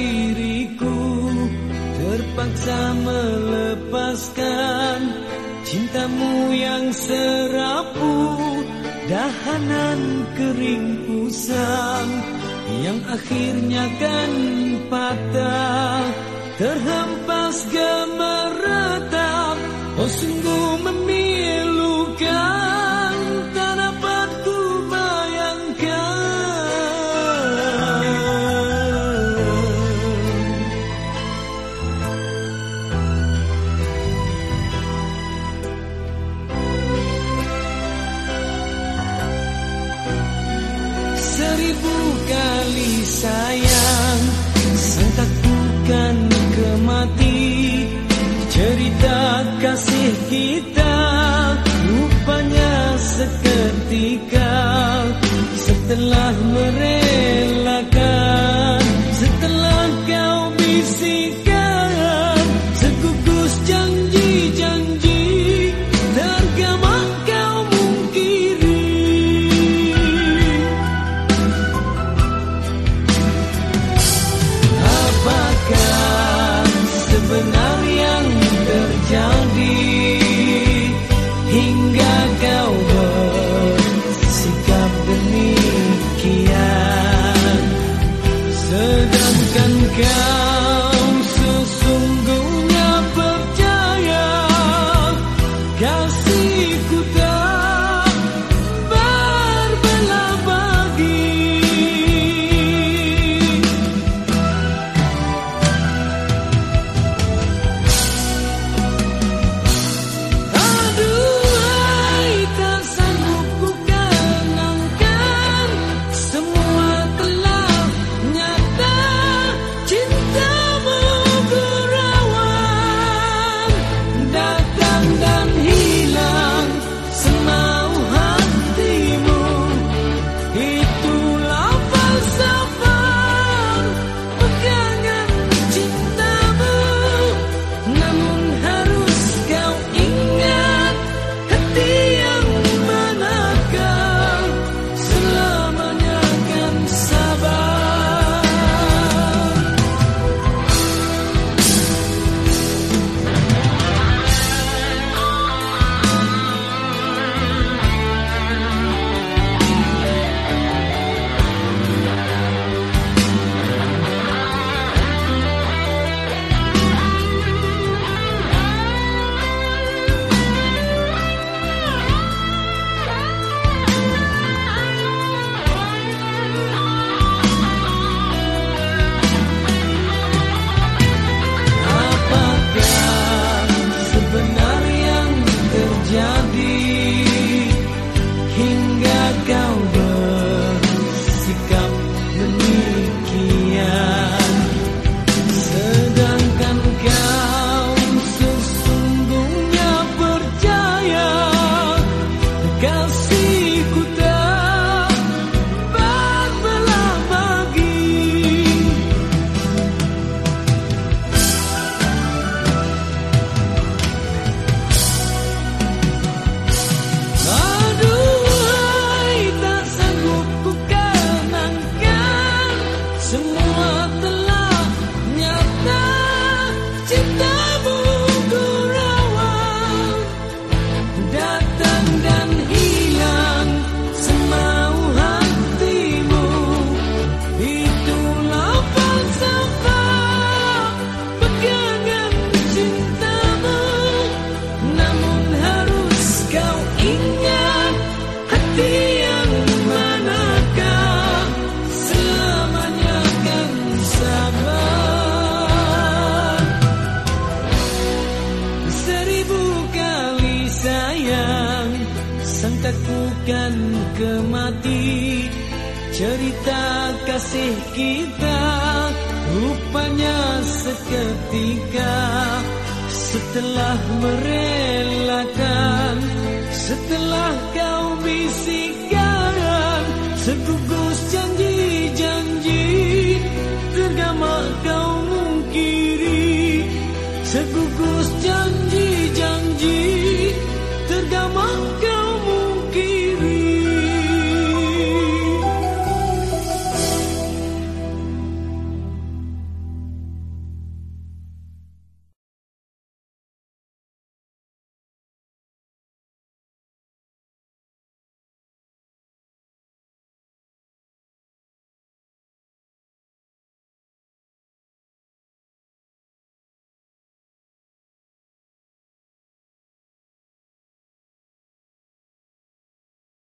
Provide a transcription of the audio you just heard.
diriku terpaksa melepaskan cintamu yang serapu dahanan kering pusang yang akhirnya kan patah terhempas gelap Kali sayang. Sentak I'll. Ingat Hati yang manakah Selamanya akan sabar Seribu kali sayang Santak bukan kemati Cerita kasih kita Rupanya seketika Setelah merelakan Setelah kau bisikkan Segugus janji-janji Tergama kau mungkiri. Segugus janji-janji Tergama kau